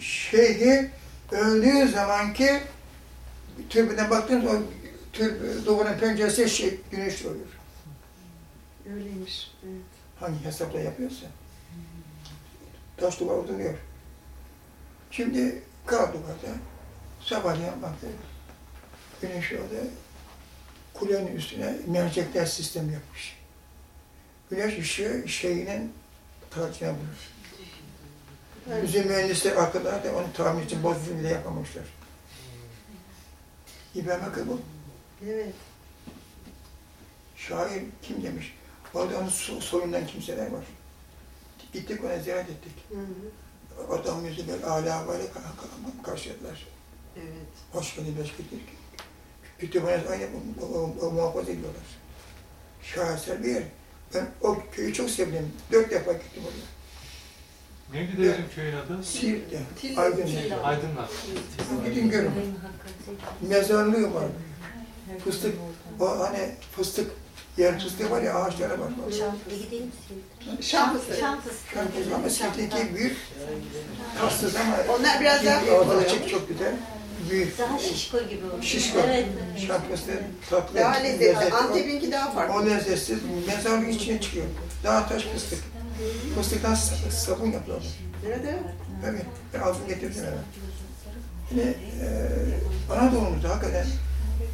şeyhi öldüğü zamanki türbüne baktığınız o türbü, duvarın penceresi şey, güneş oluyor. Öyleymiş. Evet. Hangi hesapla yapıyorsa. Taş duvar duruyor. Şimdi kar duvarda sabahleyin baktı. Güneş orada kulenin üstüne mercekler sistemi yapmış. Güneş ışığı şeyinin tarçına bulur. Evet. Bizim mühendisler arkalarda onu tamir için bozduğunu bile yapamamışlar. İbrahim Hakkı bu. Evet. Şair kim demiş? Orada onun so- soyundan kimseler var. Gittik ona ziyaret ettik. Hı hı. Adam yüzü böyle âlâ böyle karşıladılar. Evet. Hoş geldin, hoş geldin. Kütüphanesi aynı muhafaza ediyorlar. Şaheser bir yer. Ben o köyü çok sevdim. Dört defa gittim oraya. Neydi dedim köyün adı? Siirt'te. Tillo. Aydınlar. Gidin görün. Mezarlığı var. Fıstık, o hani fıstık, yer fıstığı var ya ağaçlara var. Gidelim Şam fıstığı. Şam fıstığı. Şarkı ama Siirt'teki büyük, tatsız ama Onlar biraz daha büyük oluyor. çok, çok güzel. Büyük. Daha şişko gibi oluyor. Şişko. Evet. Fıstığı tatlı. Daha lezzetli. Antep'inki daha O farklı. lezzetsiz mezarlık içine çıkıyor. Dağ taş fıstık. Fıstıktan sa- sabun yapıyorlar. Nerede? Tabii. Ben aldım getirdim eve. Yine e, Anadolu'muzda hakikaten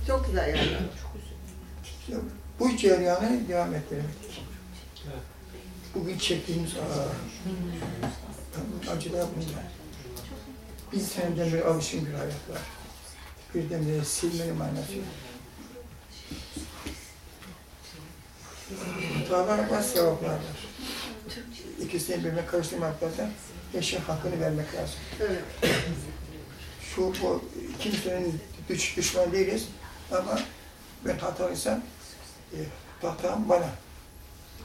Çok güzel yerler. bu cereyanı devam ettirmek. Evet. Bugün çektiğimiz aa, acılar bunlar. Bir seneden beri alışım bir hayat var. Birdenbire silmenin manası yok. Hatalar var, sevaplar var. İkisini birbirine karıştırmak lazım. Eşin hakkını vermek lazım. Evet. Şu bu kimsenin düş, düşman değiliz ama ben hatalıysam e, hatam bana.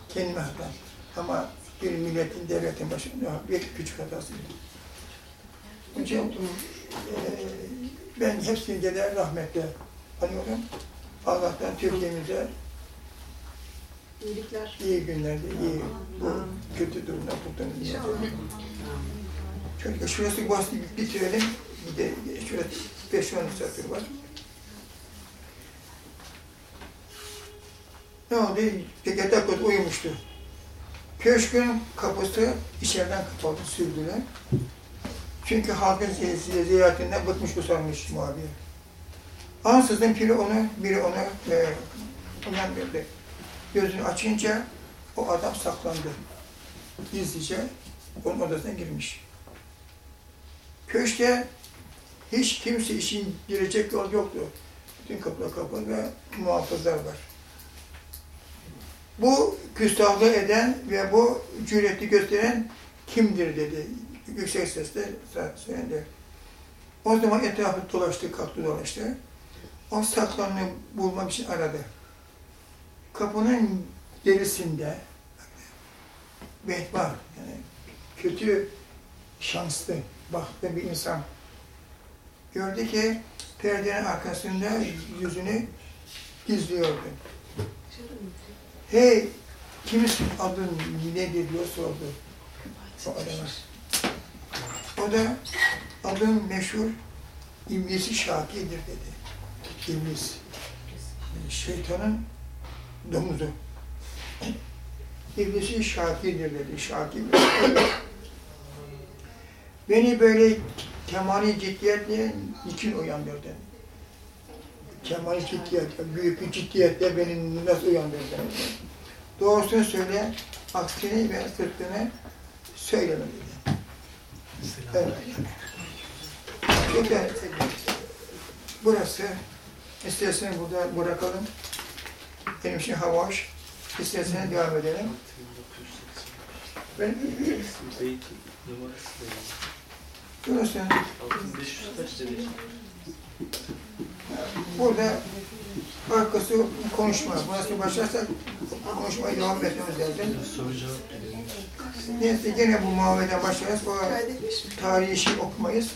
Kendime hatam. Ama bir milletin, devletin başında bir küçük hatası. Onun için e, ben hepsini de rahmetle anıyorum. Allah'tan Türkiye'mize İyilikler. iyi günlerde, iyi bu kötü durumdan kurtulun. diye. İnşallah. Şöyle şurası bahsi bitirelim. Bir de şöyle 5-10 satır var. Ne oldu? Yatak uyumuştu. Köşkün kapısı içeriden kapalı sürdüler. Çünkü halkın zi- ziyaretinden bıkmış usanmış muhabir. Ansızın biri onu, biri onu e, uyandırdı. Gözünü açınca o adam saklandı. Gizlice onun odasına girmiş. Köşkte hiç kimse için girecek yol yoktu. Bütün kapılar kapalı ve muhafızlar var. Bu küstahlığı eden ve bu cüreti gösteren kimdir dedi. Yüksek sesle söylendi. O zaman etrafı dolaştı, kalktı dolaştı. O saklanını bulmak için aradı. Kapının gerisinde bet var. Yani kötü, şanslı, bahtlı bir insan. Gördü ki perdenin arkasında yüzünü gizliyordu. Hey, kimsin adın nedir diye sordu o. O da adın meşhur İblisi Şaki'dir dedi. İblis. Şeytanın domuzu. İblisi Şaki'dir dedi. Şaki. Beni böyle kemali ciddiyetle niçin uyandırdın? Kemali ciddiyet, büyük bir ciddiyetle beni nasıl uyandırdın? Doğrusunu söyle, aksini ve sırtını söyleme dedi. Evet. Burası, istersen burada bırakalım. Benim için hava hoş. Devam edelim. Ben, numarası da burası, 6500 kaç demiş? burada arkası konuşma. Burası başlarsak konuşmaya devam etmemiz lazım. Neyse gene bu muhabbeden başlarız. O tarihi şey okumayız.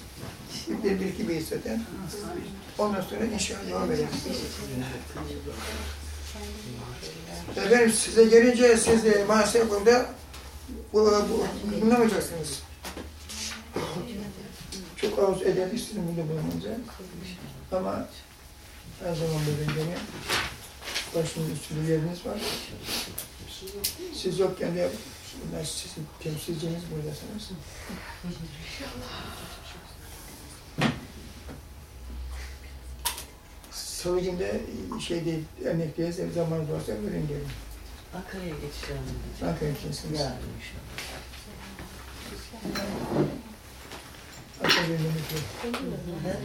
Bir, bir iki bir zaten. Ondan sonra inşallah devam ederiz. Efendim size gelince siz de maalesef burada bu, bu, bulunamayacaksınız. çok arzu eder istedim burada bulununca. Ama her zaman böyle gene başımın üstünde yeriniz var. Siz yokken de bunlar sizin temsilciniz buradasınız. Salı günde şey değil, emekliyiz, zaman varsa buyurun gelin. Ankara'ya geçeceğim. Ankara içindesiniz. Yarın inşallah. Ankara'ya emekli.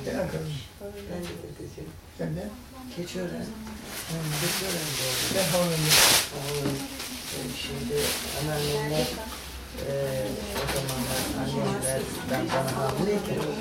Ben Ankara'yım. Ben de dedeciğim. Ben de. Keçiören. Keçiören doğru. Ben Havlıyım. Oğlum, Şimdi anneannemler eee o zamanlar annemler ben bana hamileyken